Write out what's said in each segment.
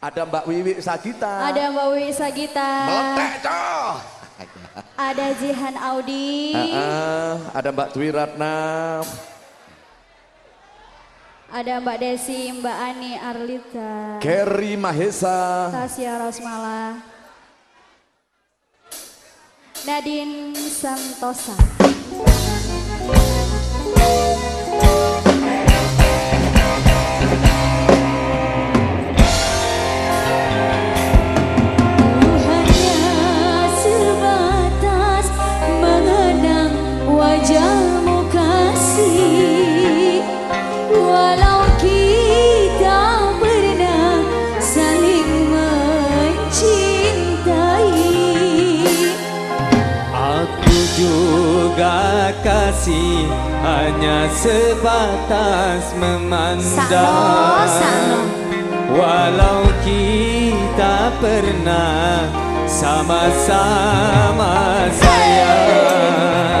Ada Mbak Wiwi Sagita. Ada Mbak Wiwi Sagita. Meletek, coh. Ada Jihan Audi. Uh, uh, ada Mbak Dwi Ratna. Ada Mbak Desi, Mbak Ani Arlita. Kerry Mahesa. Tasya Rosmala. Nadine Santosa. Kasih hanya sebatas memandang. Walau kita pernah sama-sama sayang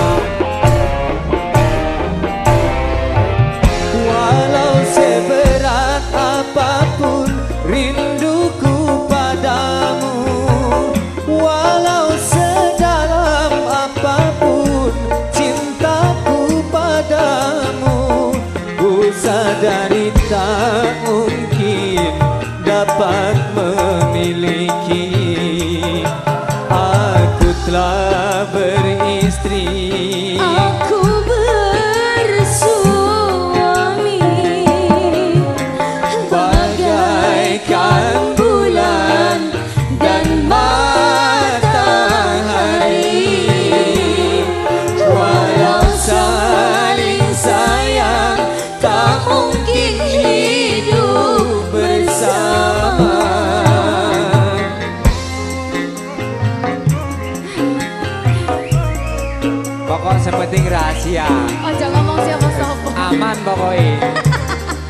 Pokoknya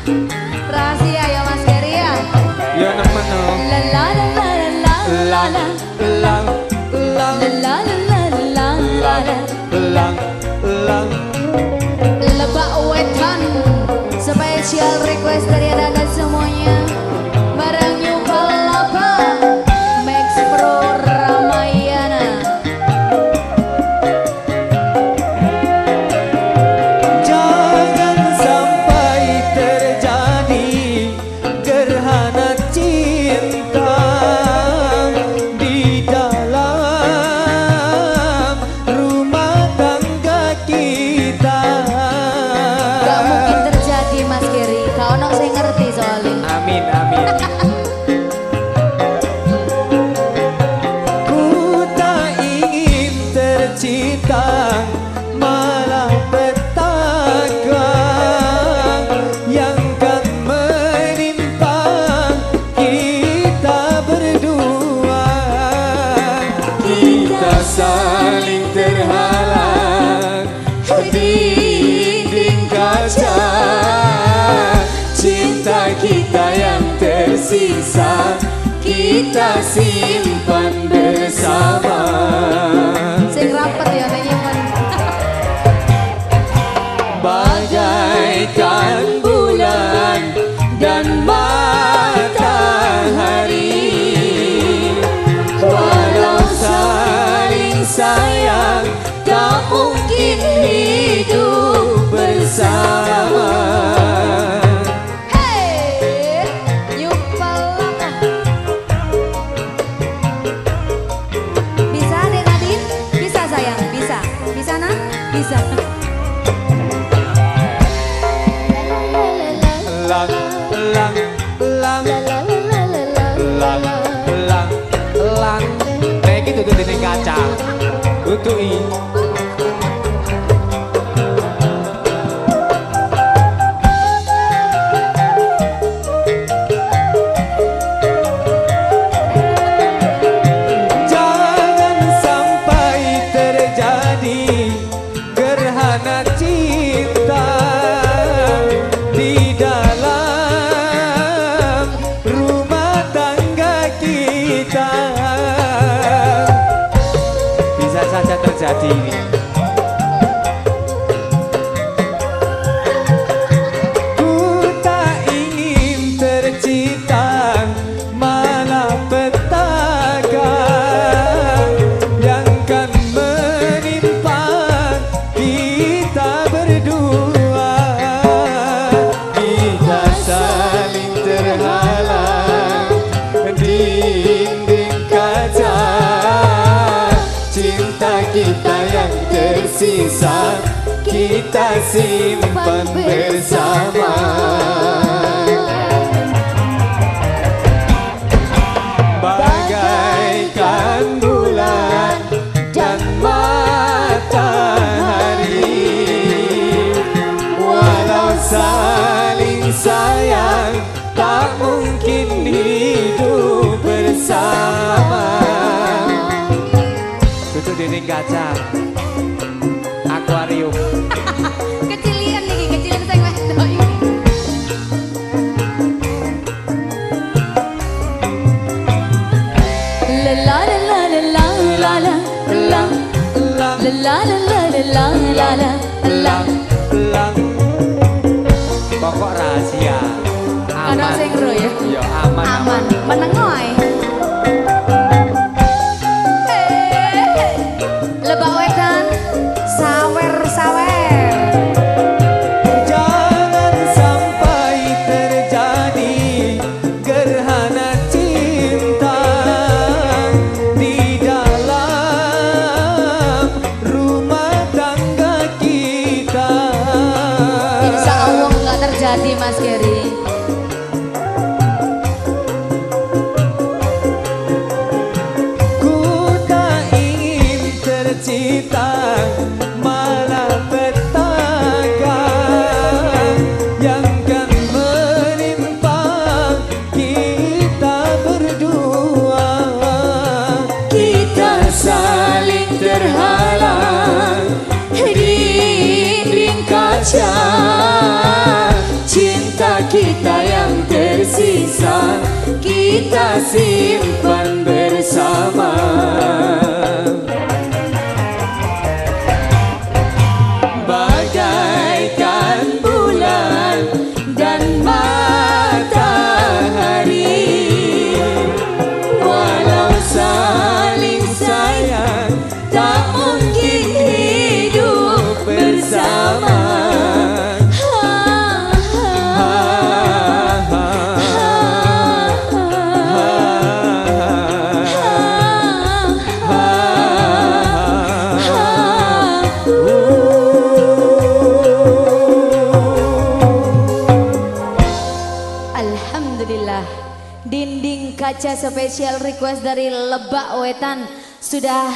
Rahasia ya Mas Geri ya. Ya nemen no. La la la la la la la lang, la. la la la la la lang, lang Lebak Wetan Special request dari anda tersisa kita simpan bersama. 不对。kita yang tersisa Kita simpan bersama. la la la la la la bisa kita simpan. baca spesial request dari Lebak Wetan sudah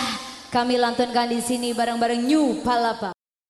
kami lantunkan di sini bareng-bareng New Palapa.